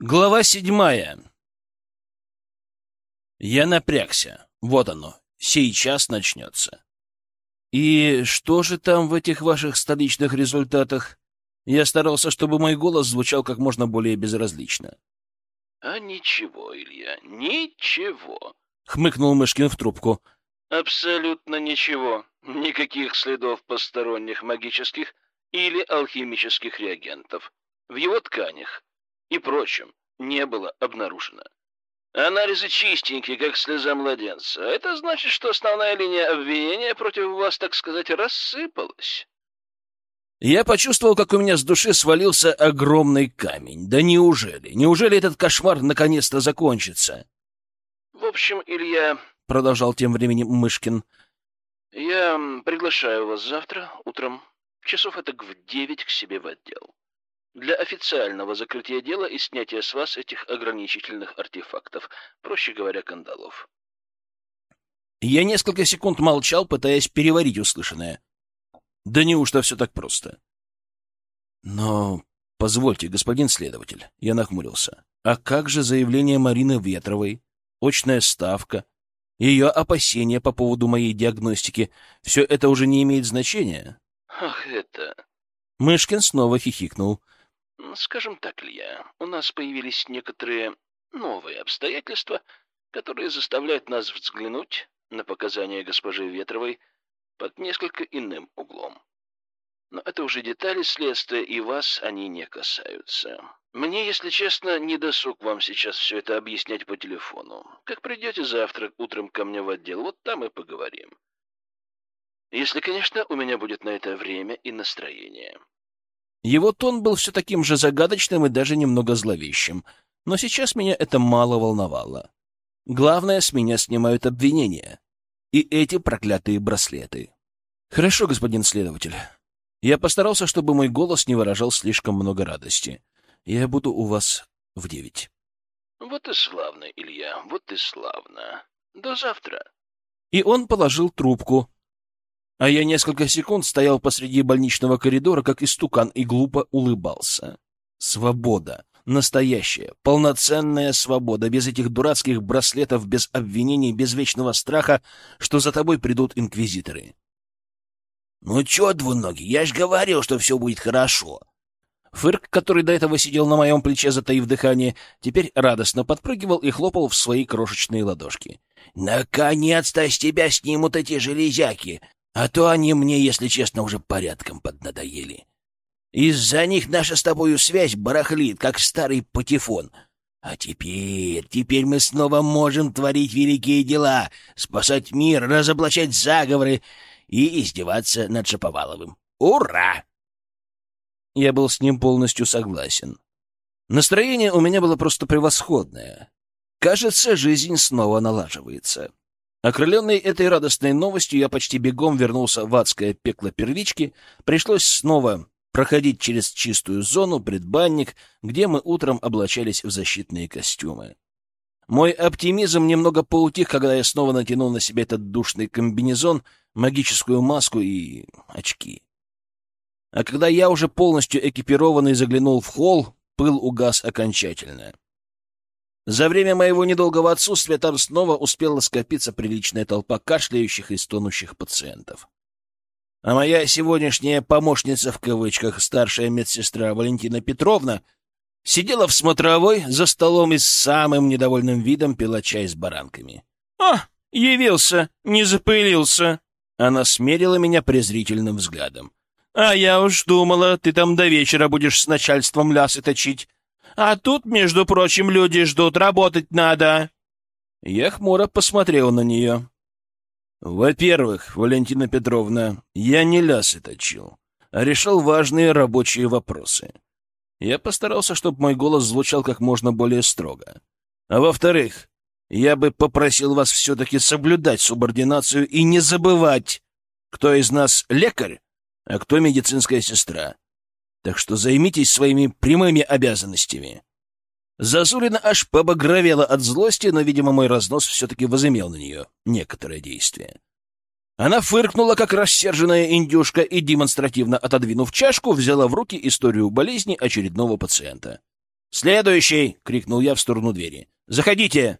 Глава седьмая. Я напрягся. Вот оно. Сейчас начнется. И что же там в этих ваших столичных результатах? Я старался, чтобы мой голос звучал как можно более безразлично. — А ничего, Илья, ничего, — хмыкнул Мышкин в трубку. — Абсолютно ничего. Никаких следов посторонних магических или алхимических реагентов в его тканях и прочем не было обнаружено. Анализы чистенькие, как слеза младенца. Это значит, что основная линия обвинения против вас, так сказать, рассыпалась. Я почувствовал, как у меня с души свалился огромный камень. Да неужели? Неужели этот кошмар наконец-то закончится? В общем, Илья, — продолжал тем временем Мышкин, — я приглашаю вас завтра утром, часов это в девять к себе в отдел для официального закрытия дела и снятия с вас этих ограничительных артефактов, проще говоря, кандалов. Я несколько секунд молчал, пытаясь переварить услышанное. Да неужто все так просто? Но позвольте, господин следователь, я нахмурился. А как же заявление Марины Ветровой, очная ставка, ее опасения по поводу моей диагностики, все это уже не имеет значения? Ах, это... Мышкин снова хихикнул. Скажем так, Илья, у нас появились некоторые новые обстоятельства, которые заставляют нас взглянуть на показания госпожи Ветровой под несколько иным углом. Но это уже детали следствия, и вас они не касаются. Мне, если честно, не досуг вам сейчас все это объяснять по телефону. Как придете завтра утром ко мне в отдел, вот там и поговорим. Если, конечно, у меня будет на это время и настроение. Его тон был все таким же загадочным и даже немного зловещим, но сейчас меня это мало волновало. Главное, с меня снимают обвинения. И эти проклятые браслеты. Хорошо, господин следователь. Я постарался, чтобы мой голос не выражал слишком много радости. Я буду у вас в девять. Вот и славно, Илья, вот и славно. До завтра. И он положил трубку, а я несколько секунд стоял посреди больничного коридора, как истукан, и глупо улыбался. Свобода. Настоящая, полноценная свобода, без этих дурацких браслетов, без обвинений, без вечного страха, что за тобой придут инквизиторы. «Ну чё, двуногий, я ж говорил, что все будет хорошо!» Фырк, который до этого сидел на моем плече, затаив дыхание, теперь радостно подпрыгивал и хлопал в свои крошечные ладошки. «Наконец-то с тебя снимут эти железяки! А то они мне, если честно, уже порядком поднадоели. Из-за них наша с тобою связь барахлит, как старый патефон. А теперь, теперь мы снова можем творить великие дела, спасать мир, разоблачать заговоры и издеваться над Шаповаловым. Ура! Я был с ним полностью согласен. Настроение у меня было просто превосходное. Кажется, жизнь снова налаживается. Окрыленный этой радостной новостью, я почти бегом вернулся в адское пекло первички. Пришлось снова проходить через чистую зону, предбанник, где мы утром облачались в защитные костюмы. Мой оптимизм немного поутих, когда я снова натянул на себя этот душный комбинезон, магическую маску и очки. А когда я уже полностью экипированный заглянул в холл, пыл угас окончательно. За время моего недолгого отсутствия там снова успела скопиться приличная толпа кашляющих и стонущих пациентов. А моя сегодняшняя помощница в кавычках, старшая медсестра Валентина Петровна, сидела в смотровой за столом и с самым недовольным видом пила чай с баранками. «А, явился, не запылился!» Она смерила меня презрительным взглядом. «А я уж думала, ты там до вечера будешь с начальством лясы точить. А тут, между прочим, люди ждут, работать надо. Я хмуро посмотрел на нее. Во-первых, Валентина Петровна, я не лясы точил, а решал важные рабочие вопросы. Я постарался, чтобы мой голос звучал как можно более строго. А во-вторых, я бы попросил вас все-таки соблюдать субординацию и не забывать, кто из нас лекарь, а кто медицинская сестра так что займитесь своими прямыми обязанностями. Зазулина аж побагровела от злости, но, видимо, мой разнос все-таки возымел на нее некоторое действие. Она фыркнула, как рассерженная индюшка, и, демонстративно отодвинув чашку, взяла в руки историю болезни очередного пациента. «Следующий!» — крикнул я в сторону двери. «Заходите!»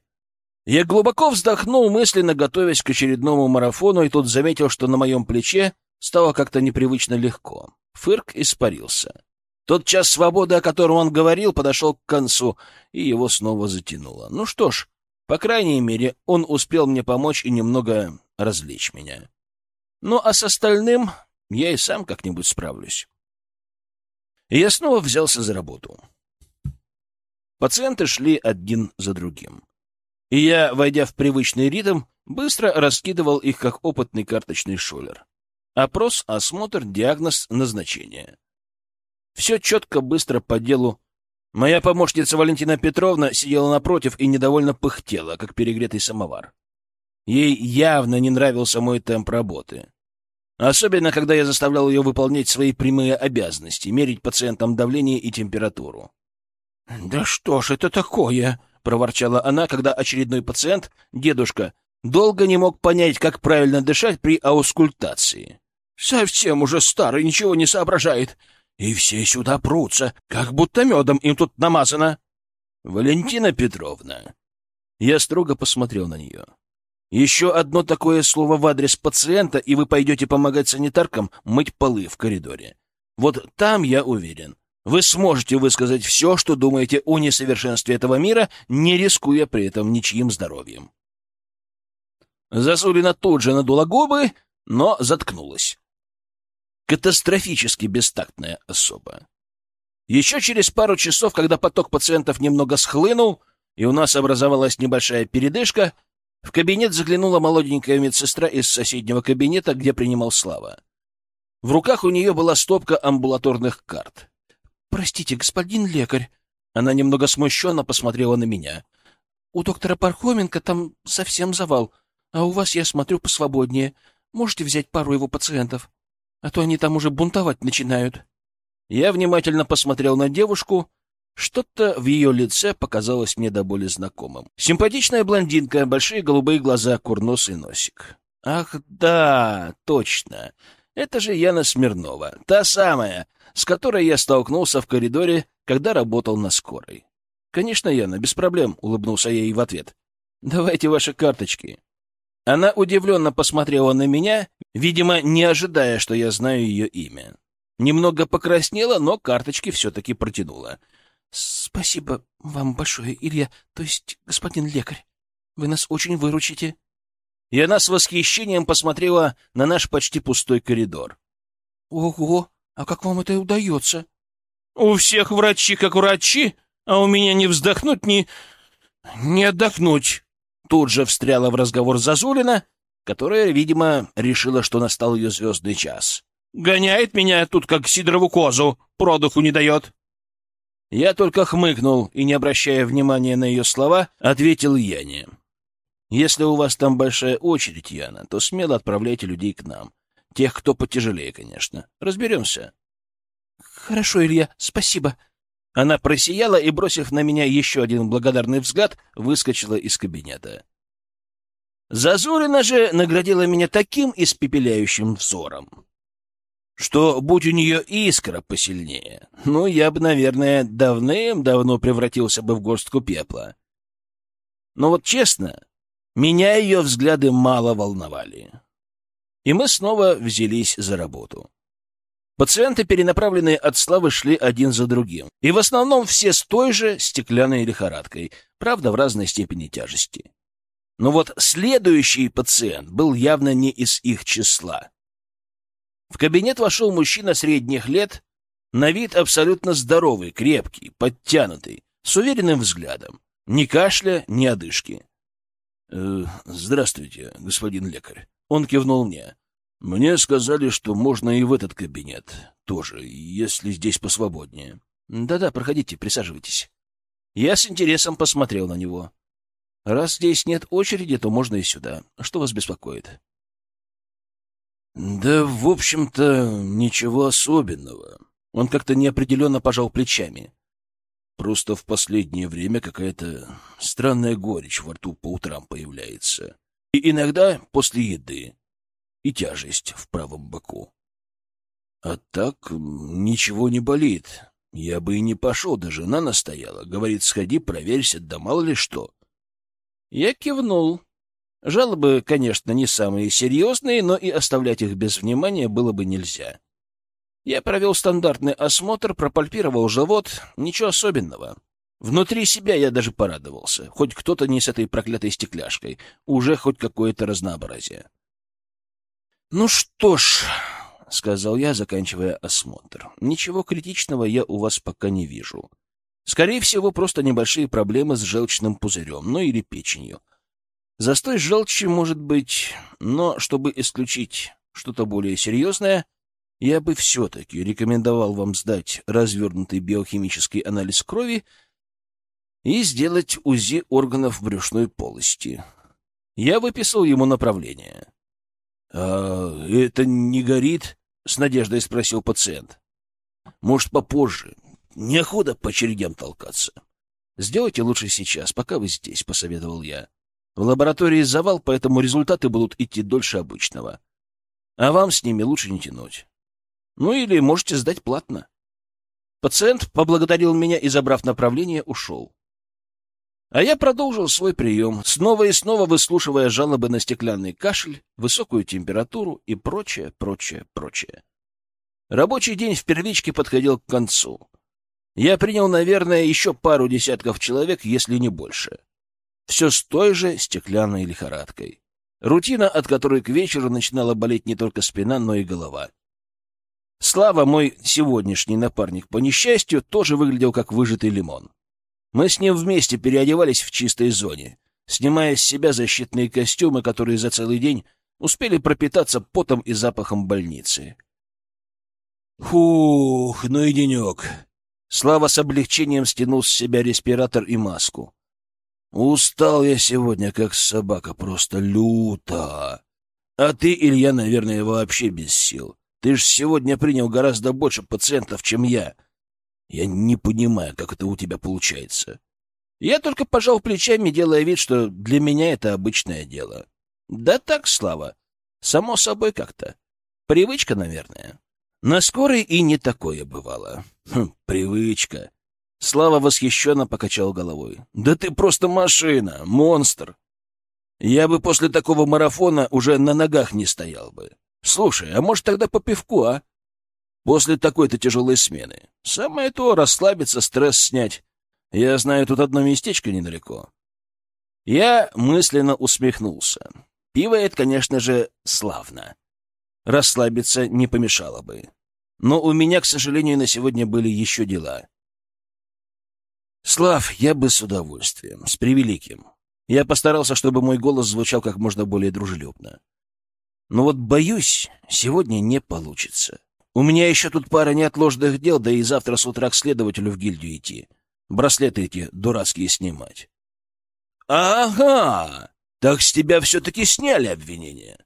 Я глубоко вздохнул, мысленно готовясь к очередному марафону, и тут заметил, что на моем плече стало как-то непривычно легко. Фырк испарился. Тот час свободы, о котором он говорил, подошел к концу, и его снова затянуло. Ну что ж, по крайней мере, он успел мне помочь и немного развлечь меня. Ну а с остальным я и сам как-нибудь справлюсь. И я снова взялся за работу. Пациенты шли один за другим. И я, войдя в привычный ритм, быстро раскидывал их, как опытный карточный шулер. Опрос, осмотр, диагноз, назначение. Все четко, быстро, по делу. Моя помощница Валентина Петровна сидела напротив и недовольно пыхтела, как перегретый самовар. Ей явно не нравился мой темп работы. Особенно, когда я заставлял ее выполнять свои прямые обязанности, мерить пациентам давление и температуру. «Да что ж это такое?» — проворчала она, когда очередной пациент, дедушка, долго не мог понять, как правильно дышать при аускультации. «Совсем уже старый, ничего не соображает. И все сюда прутся, как будто медом им тут намазано». «Валентина Петровна». Я строго посмотрел на нее. «Еще одно такое слово в адрес пациента, и вы пойдете помогать санитаркам мыть полы в коридоре. Вот там, я уверен, вы сможете высказать все, что думаете о несовершенстве этого мира, не рискуя при этом ничьим здоровьем. Засулина тут же надула губы, но заткнулась. Катастрофически бестактная особа. Еще через пару часов, когда поток пациентов немного схлынул, и у нас образовалась небольшая передышка, в кабинет заглянула молоденькая медсестра из соседнего кабинета, где принимал Слава. В руках у нее была стопка амбулаторных карт. «Простите, господин лекарь». Она немного смущенно посмотрела на меня. «У доктора Пархоменко там совсем завал, а у вас, я смотрю, посвободнее. Можете взять пару его пациентов, а то они там уже бунтовать начинают». Я внимательно посмотрел на девушку. Что-то в ее лице показалось мне до боли знакомым. Симпатичная блондинка, большие голубые глаза, курносый носик. Ах, да, точно. Это же Яна Смирнова, та самая, с которой я столкнулся в коридоре, когда работал на скорой. «Конечно, Яна, без проблем», — улыбнулся я ей в ответ. «Давайте ваши карточки». Она удивленно посмотрела на меня, видимо, не ожидая, что я знаю ее имя. Немного покраснела, но карточки все-таки протянула. «Спасибо вам большое, Илья, то есть господин лекарь. Вы нас очень выручите». И она с восхищением посмотрела на наш почти пустой коридор. «Ого! А как вам это удается? У всех врачи как врачи, а у меня не вздохнуть, ни... не отдохнуть. Тут же встряла в разговор Зазулина, которая, видимо, решила, что настал ее звездный час. Гоняет меня тут, как Сидорову козу, продуху не дает. Я только хмыкнул и, не обращая внимания на ее слова, ответил Яне. «Если у вас там большая очередь, Яна, то смело отправляйте людей к нам. Тех, кто потяжелее, конечно. Разберемся. Хорошо, Илья, спасибо. Она просияла и, бросив на меня еще один благодарный взгляд, выскочила из кабинета. Зазорина же наградила меня таким испепеляющим взором, что, будь у нее искра посильнее, ну, я бы, наверное, давным-давно превратился бы в горстку пепла. Но вот честно, меня ее взгляды мало волновали и мы снова взялись за работу. Пациенты, перенаправленные от славы, шли один за другим, и в основном все с той же стеклянной лихорадкой, правда, в разной степени тяжести. Но вот следующий пациент был явно не из их числа. В кабинет вошел мужчина средних лет, на вид абсолютно здоровый, крепкий, подтянутый, с уверенным взглядом. Ни кашля, ни одышки. «Э, «Здравствуйте, господин лекарь». Он кивнул мне. «Мне сказали, что можно и в этот кабинет тоже, если здесь посвободнее». «Да-да, проходите, присаживайтесь». Я с интересом посмотрел на него. «Раз здесь нет очереди, то можно и сюда. Что вас беспокоит?» «Да, в общем-то, ничего особенного». Он как-то неопределенно пожал плечами. Просто в последнее время какая-то странная горечь во рту по утрам появляется. И иногда после еды. И тяжесть в правом боку. А так ничего не болит. Я бы и не пошел, да жена настояла. Говорит, сходи, проверься, да мало ли что. Я кивнул. Жалобы, конечно, не самые серьезные, но и оставлять их без внимания было бы нельзя. Я провел стандартный осмотр, пропальпировал живот, ничего особенного. Внутри себя я даже порадовался. Хоть кто-то не с этой проклятой стекляшкой. Уже хоть какое-то разнообразие. «Ну что ж», — сказал я, заканчивая осмотр, — «ничего критичного я у вас пока не вижу. Скорее всего, просто небольшие проблемы с желчным пузырем, ну или печенью. Застой желчи может быть, но чтобы исключить что-то более серьезное, я бы все-таки рекомендовал вам сдать развернутый биохимический анализ крови и сделать УЗИ органов брюшной полости. Я выписал ему направление. — А это не горит? — с надеждой спросил пациент. — Может, попозже. Неохота по очередям толкаться. — Сделайте лучше сейчас, пока вы здесь, — посоветовал я. В лаборатории завал, поэтому результаты будут идти дольше обычного. А вам с ними лучше не тянуть. Ну или можете сдать платно. Пациент поблагодарил меня и, забрав направление, ушел. А я продолжил свой прием, снова и снова выслушивая жалобы на стеклянный кашель, высокую температуру и прочее, прочее, прочее. Рабочий день в первичке подходил к концу. Я принял, наверное, еще пару десятков человек, если не больше. Все с той же стеклянной лихорадкой. Рутина, от которой к вечеру начинала болеть не только спина, но и голова. Слава, мой сегодняшний напарник по несчастью, тоже выглядел как выжатый лимон. Мы с ним вместе переодевались в чистой зоне, снимая с себя защитные костюмы, которые за целый день успели пропитаться потом и запахом больницы. Фух, ну и денек. Слава с облегчением стянул с себя респиратор и маску. Устал я сегодня, как собака, просто люто. А ты, Илья, наверное, вообще без сил. Ты ж сегодня принял гораздо больше пациентов, чем я. Я не понимаю, как это у тебя получается. Я только пожал плечами, делая вид, что для меня это обычное дело. Да так, Слава. Само собой как-то. Привычка, наверное. На скорой и не такое бывало. Хм, привычка. Слава восхищенно покачал головой. «Да ты просто машина, монстр! Я бы после такого марафона уже на ногах не стоял бы. Слушай, а может тогда по пивку, а? После такой-то тяжелой смены. Самое то — расслабиться, стресс снять. Я знаю тут одно местечко недалеко». Я мысленно усмехнулся. Пиво — это, конечно же, славно. Расслабиться не помешало бы. Но у меня, к сожалению, на сегодня были еще дела. Слав, я бы с удовольствием, с превеликим. Я постарался, чтобы мой голос звучал как можно более дружелюбно. Но вот, боюсь, сегодня не получится. У меня еще тут пара неотложных дел, да и завтра с утра к следователю в гильдию идти. Браслеты эти дурацкие снимать. Ага! Так с тебя все-таки сняли обвинение.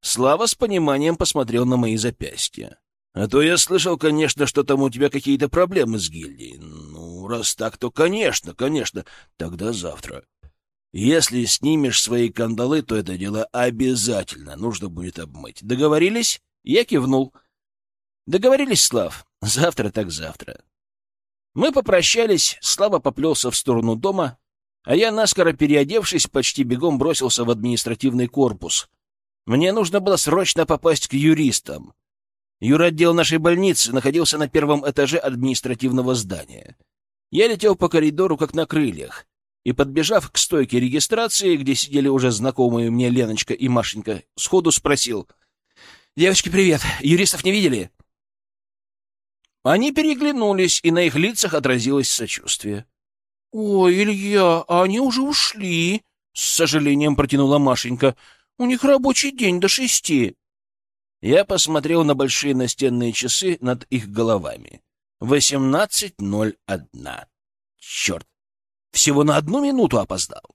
Слава с пониманием посмотрел на мои запястья. А то я слышал, конечно, что там у тебя какие-то проблемы с гильдией. Ну, раз так, то конечно, конечно. Тогда завтра. Если снимешь свои кандалы, то это дело обязательно нужно будет обмыть. Договорились? Я кивнул. Договорились, Слав. Завтра так завтра. Мы попрощались, Слава поплелся в сторону дома, а я, наскоро переодевшись, почти бегом бросился в административный корпус. Мне нужно было срочно попасть к юристам. Юротдел нашей больницы находился на первом этаже административного здания. Я летел по коридору, как на крыльях, и, подбежав к стойке регистрации, где сидели уже знакомые мне Леночка и Машенька, сходу спросил. «Девочки, привет! Юристов не видели?» Они переглянулись, и на их лицах отразилось сочувствие. «Ой, Илья, а они уже ушли!» — с сожалением протянула Машенька. «У них рабочий день до шести». Я посмотрел на большие настенные часы над их головами. Восемнадцать ноль одна. Черт! Всего на одну минуту опоздал.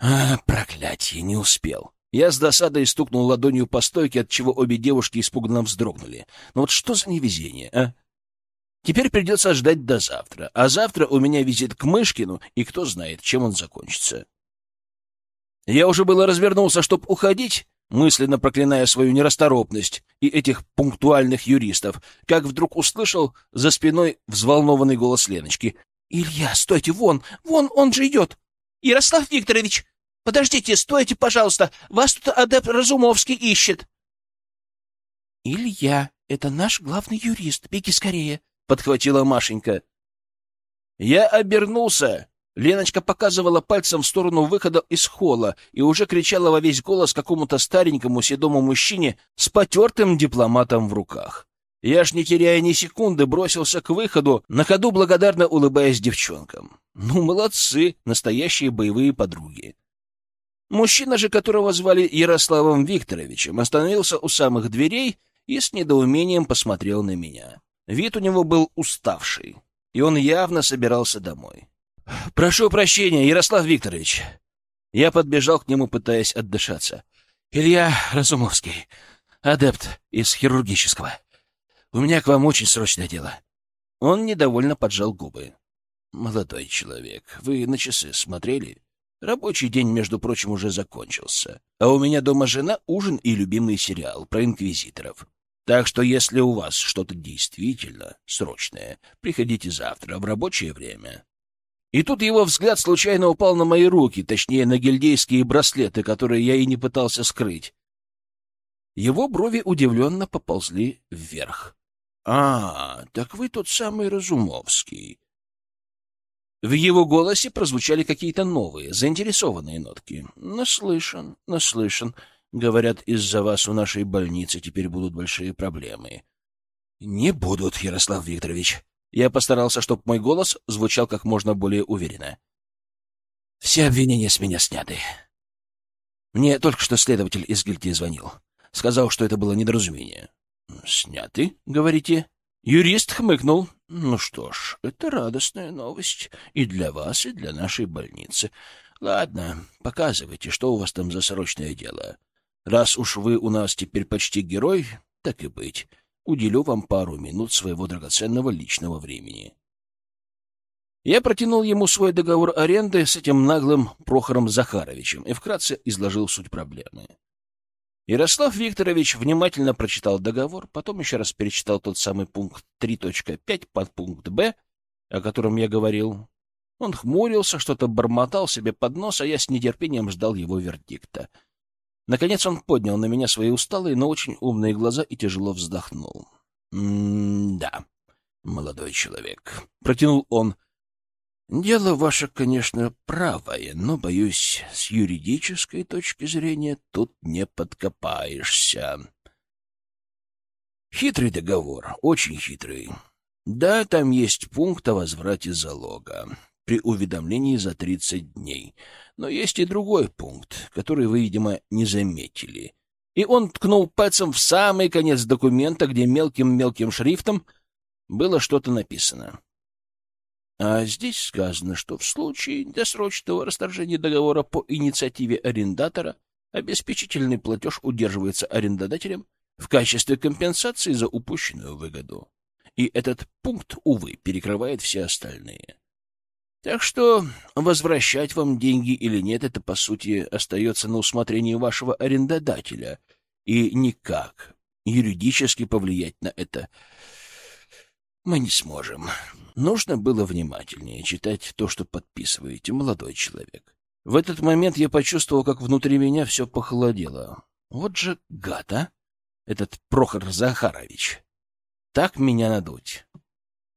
А, проклятие, не успел. Я с досадой стукнул ладонью по стойке, от чего обе девушки испуганно вздрогнули. Ну вот что за невезение, а? Теперь придется ждать до завтра. А завтра у меня визит к Мышкину, и кто знает, чем он закончится. Я уже было развернулся, чтобы уходить, мысленно проклиная свою нерасторопность и этих пунктуальных юристов, как вдруг услышал за спиной взволнованный голос Леночки. «Илья, стойте, вон, вон, он же идет! Ярослав Викторович, подождите, стойте, пожалуйста, вас тут адепт Разумовский ищет!» «Илья, это наш главный юрист, беги скорее!» — подхватила Машенька. Я обернулся. Леночка показывала пальцем в сторону выхода из холла и уже кричала во весь голос какому-то старенькому седому мужчине с потертым дипломатом в руках. Я ж, не теряя ни секунды, бросился к выходу, на ходу благодарно улыбаясь девчонкам. Ну, молодцы, настоящие боевые подруги. Мужчина же, которого звали Ярославом Викторовичем, остановился у самых дверей и с недоумением посмотрел на меня. Вид у него был уставший, и он явно собирался домой. «Прошу прощения, Ярослав Викторович». Я подбежал к нему, пытаясь отдышаться. «Илья Разумовский, адепт из хирургического. У меня к вам очень срочное дело». Он недовольно поджал губы. «Молодой человек, вы на часы смотрели? Рабочий день, между прочим, уже закончился. А у меня дома жена, ужин и любимый сериал про инквизиторов. Так что если у вас что-то действительно срочное, приходите завтра в рабочее время. И тут его взгляд случайно упал на мои руки, точнее, на гильдейские браслеты, которые я и не пытался скрыть. Его брови удивленно поползли вверх. — А, так вы тот самый Разумовский. В его голосе прозвучали какие-то новые, заинтересованные нотки. — Наслышан, наслышан. Говорят, из-за вас у нашей больницы теперь будут большие проблемы. — Не будут, Ярослав Викторович. Я постарался, чтобы мой голос звучал как можно более уверенно. Все обвинения с меня сняты. Мне только что следователь из гильдии звонил. Сказал, что это было недоразумение. — Сняты, говорите? Юрист хмыкнул. — Ну что ж, это радостная новость и для вас, и для нашей больницы. Ладно, показывайте, что у вас там за срочное дело. Раз уж вы у нас теперь почти герой, так и быть, уделю вам пару минут своего драгоценного личного времени. Я протянул ему свой договор аренды с этим наглым Прохором Захаровичем и вкратце изложил суть проблемы. Ярослав Викторович внимательно прочитал договор, потом еще раз перечитал тот самый пункт 3.5 под пункт «Б», о котором я говорил. Он хмурился, что-то бормотал себе под нос, а я с нетерпением ждал его вердикта — Наконец он поднял на меня свои усталые, но очень умные глаза и тяжело вздохнул. «М-да, молодой человек», — протянул он. «Дело ваше, конечно, правое, но, боюсь, с юридической точки зрения тут не подкопаешься. Хитрый договор, очень хитрый. Да, там есть пункт о возврате залога при уведомлении за 30 дней. Но есть и другой пункт, который вы, видимо, не заметили. И он ткнул пальцем в самый конец документа, где мелким-мелким шрифтом было что-то написано. А здесь сказано, что в случае досрочного расторжения договора по инициативе арендатора обеспечительный платеж удерживается арендодателем в качестве компенсации за упущенную выгоду. И этот пункт, увы, перекрывает все остальные. Так что возвращать вам деньги или нет, это, по сути, остается на усмотрении вашего арендодателя, и никак юридически повлиять на это мы не сможем. Нужно было внимательнее читать то, что подписываете, молодой человек. В этот момент я почувствовал, как внутри меня все похолодело. Вот же гад, а? Этот Прохор Захарович. Так меня надуть.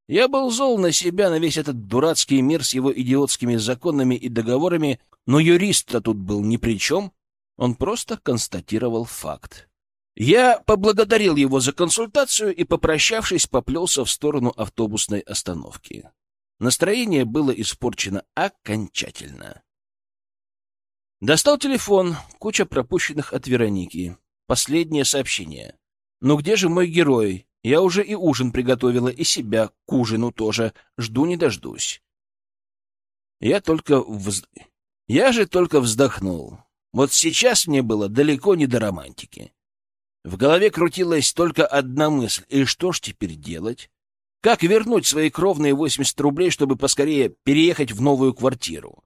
Я был зол на себя, на весь этот дурацкий мир с его идиотскими законами и договорами, но юрист-то тут был ни при чем. Он просто констатировал факт. Я поблагодарил его за консультацию и, попрощавшись, поплелся в сторону автобусной остановки. Настроение было испорчено окончательно. Достал телефон, куча пропущенных от Вероники. Последнее сообщение. «Ну где же мой герой? Я уже и ужин приготовила, и себя к ужину тоже. Жду не дождусь. Я только вз... Я же только вздохнул. Вот сейчас мне было далеко не до романтики. В голове крутилась только одна мысль. И что ж теперь делать? Как вернуть свои кровные 80 рублей, чтобы поскорее переехать в новую квартиру?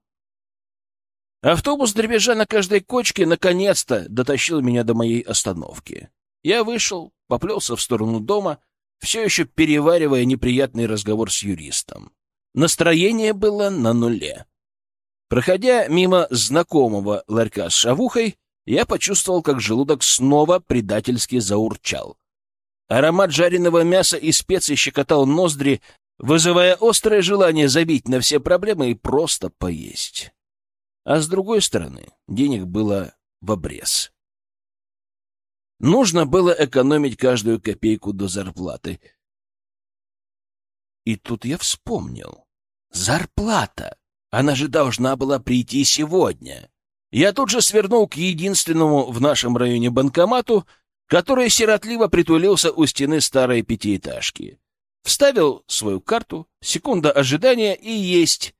Автобус, дребезжа на каждой кочке, наконец-то дотащил меня до моей остановки. Я вышел, поплелся в сторону дома, все еще переваривая неприятный разговор с юристом. Настроение было на нуле. Проходя мимо знакомого ларька с шавухой, я почувствовал, как желудок снова предательски заурчал. Аромат жареного мяса и специй щекотал ноздри, вызывая острое желание забить на все проблемы и просто поесть. А с другой стороны, денег было в обрез. Нужно было экономить каждую копейку до зарплаты. И тут я вспомнил. Зарплата! Она же должна была прийти сегодня. Я тут же свернул к единственному в нашем районе банкомату, который сиротливо притулился у стены старой пятиэтажки. Вставил свою карту, секунда ожидания и есть.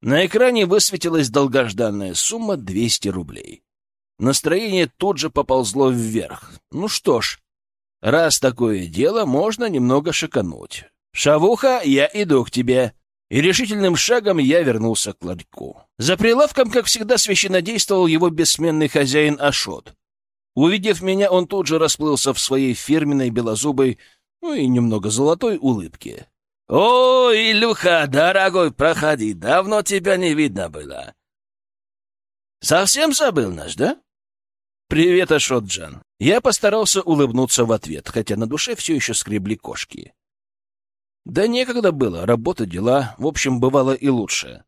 На экране высветилась долгожданная сумма 200 рублей. Настроение тут же поползло вверх. Ну что ж, раз такое дело, можно немного шикануть. «Шавуха, я иду к тебе!» И решительным шагом я вернулся к ларьку. За прилавком, как всегда, священнодействовал его бессменный хозяин Ашот. Увидев меня, он тут же расплылся в своей фирменной белозубой, ну и немного золотой улыбке. — О, Илюха, дорогой, проходи, давно тебя не видно было. — Совсем забыл наш, да? — Привет, Ашот-джан. Я постарался улыбнуться в ответ, хотя на душе все еще скребли кошки. Да некогда было, работа, дела, в общем, бывало и лучше.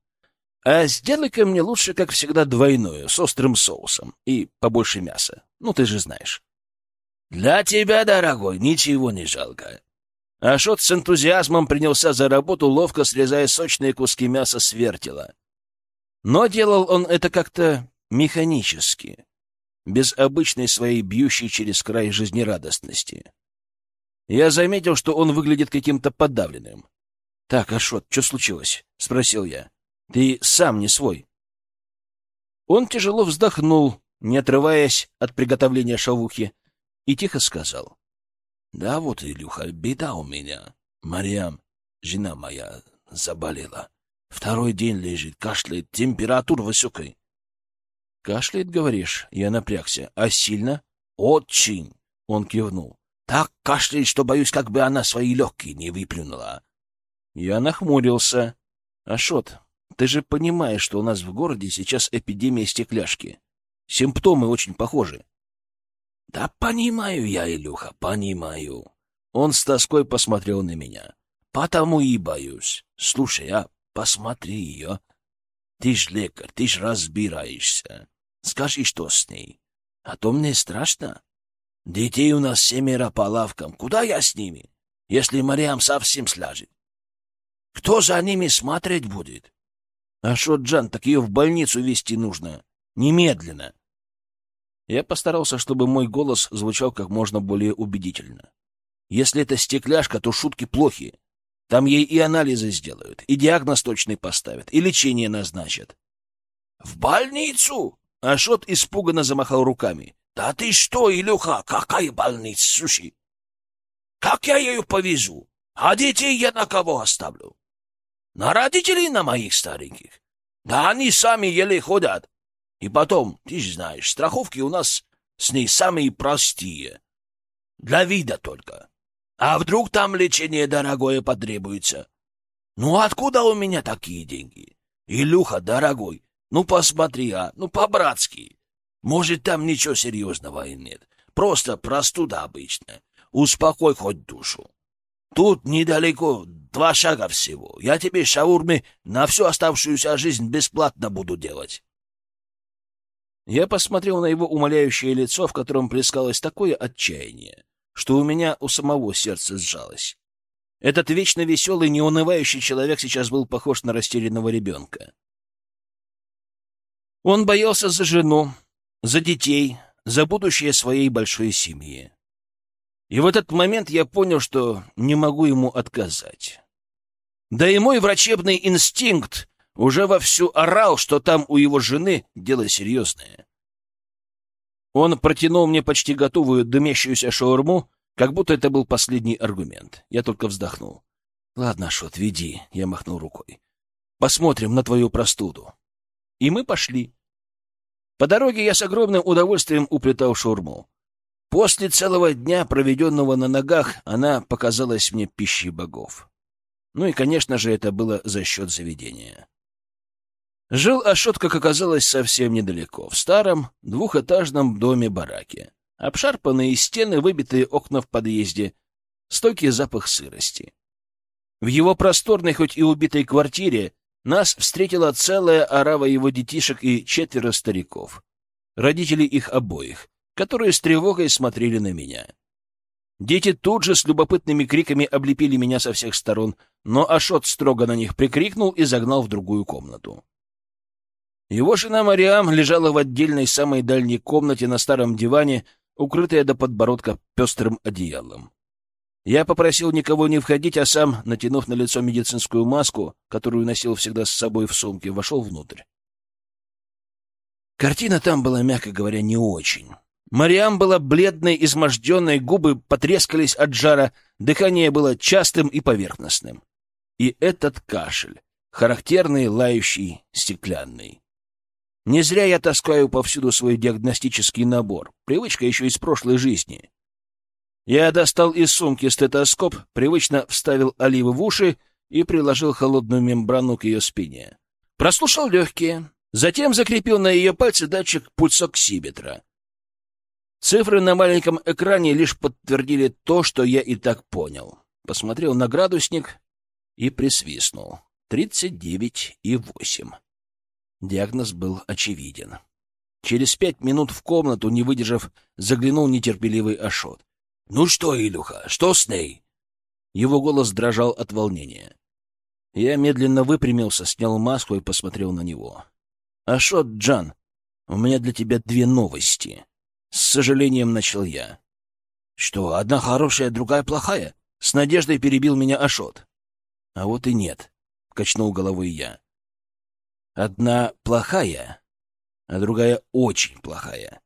А сделай-ка мне лучше, как всегда, двойную, с острым соусом и побольше мяса. Ну, ты же знаешь. Для тебя, дорогой, ничего не жалко. Ашот с энтузиазмом принялся за работу, ловко срезая сочные куски мяса с вертела. Но делал он это как-то механически, без обычной своей бьющей через край жизнерадостности. Я заметил, что он выглядит каким-то подавленным. — Так, Ашот, что случилось? — спросил я. — Ты сам не свой. Он тяжело вздохнул, не отрываясь от приготовления шавухи, и тихо сказал. — Да вот, Илюха, беда у меня. Мариам, жена моя, заболела. Второй день лежит, кашляет, температура высокая. — Кашляет, говоришь? Я напрягся. — А сильно? — Очень! — он кивнул. Так кашляет, что боюсь, как бы она свои легкие не выплюнула. Я нахмурился. Ашот, ты же понимаешь, что у нас в городе сейчас эпидемия стекляшки. Симптомы очень похожи. Да понимаю я, Илюха, понимаю. Он с тоской посмотрел на меня. Потому и боюсь. Слушай, а посмотри ее. Ты ж лекарь, ты ж разбираешься. Скажи, что с ней. А то мне страшно. Детей у нас семеро по лавкам. Куда я с ними, если Мариам совсем сляжет? Кто за ними смотреть будет? А что, Джан, так ее в больницу везти нужно. Немедленно. Я постарался, чтобы мой голос звучал как можно более убедительно. Если это стекляшка, то шутки плохи. Там ей и анализы сделают, и диагноз точный поставят, и лечение назначат. — В больницу? Ашот испуганно замахал руками. Да ты что, Илюха, какая больница, слушай? Как я ее повезу? А детей я на кого оставлю? На родителей на моих стареньких. Да они сами еле ходят. И потом, ты же знаешь, страховки у нас с ней самые простые. Для вида только. А вдруг там лечение дорогое потребуется? Ну откуда у меня такие деньги? Илюха, дорогой, ну посмотри, а, ну по-братски. Может, там ничего серьезного и нет. Просто простуда обычная. Успокой хоть душу. Тут недалеко, два шага всего. Я тебе шаурмы на всю оставшуюся жизнь бесплатно буду делать. Я посмотрел на его умоляющее лицо, в котором плескалось такое отчаяние, что у меня у самого сердце сжалось. Этот вечно веселый, неунывающий человек сейчас был похож на растерянного ребенка. Он боялся за жену, за детей, за будущее своей большой семьи. И в этот момент я понял, что не могу ему отказать. Да и мой врачебный инстинкт уже вовсю орал, что там у его жены дело серьезное. Он протянул мне почти готовую дымящуюся шаурму, как будто это был последний аргумент. Я только вздохнул. — Ладно, Шот, веди, — я махнул рукой. — Посмотрим на твою простуду. И мы пошли По дороге я с огромным удовольствием уплетал шаурму. После целого дня, проведенного на ногах, она показалась мне пищей богов. Ну и, конечно же, это было за счет заведения. Жил Ашот, как оказалось, совсем недалеко, в старом двухэтажном доме-бараке. Обшарпанные стены, выбитые окна в подъезде, стойкий запах сырости. В его просторной, хоть и убитой квартире, нас встретила целая орава его детишек и четверо стариков, родители их обоих, которые с тревогой смотрели на меня. Дети тут же с любопытными криками облепили меня со всех сторон, но Ашот строго на них прикрикнул и загнал в другую комнату. Его жена Мариам лежала в отдельной самой дальней комнате на старом диване, укрытая до подбородка пестрым одеялом. Я попросил никого не входить, а сам, натянув на лицо медицинскую маску, которую носил всегда с собой в сумке, вошел внутрь. Картина там была, мягко говоря, не очень. Мариам была бледной, изможденной, губы потрескались от жара, дыхание было частым и поверхностным. И этот кашель, характерный, лающий, стеклянный. Не зря я таскаю повсюду свой диагностический набор, привычка еще из прошлой жизни. Я достал из сумки стетоскоп, привычно вставил оливы в уши и приложил холодную мембрану к ее спине. Прослушал легкие, затем закрепил на ее пальце датчик пульсоксиметра — Цифры на маленьком экране лишь подтвердили то, что я и так понял. Посмотрел на градусник и присвистнул. Тридцать девять и восемь. Диагноз был очевиден. Через пять минут в комнату, не выдержав, заглянул нетерпеливый Ашот. — Ну что, Илюха, что с ней? Его голос дрожал от волнения. Я медленно выпрямился, снял маску и посмотрел на него. — Ашот, Джан, у меня для тебя две новости. С сожалением начал я. Что, одна хорошая, другая плохая? С надеждой перебил меня Ашот. А вот и нет, качнул головой я. Одна плохая, а другая очень плохая.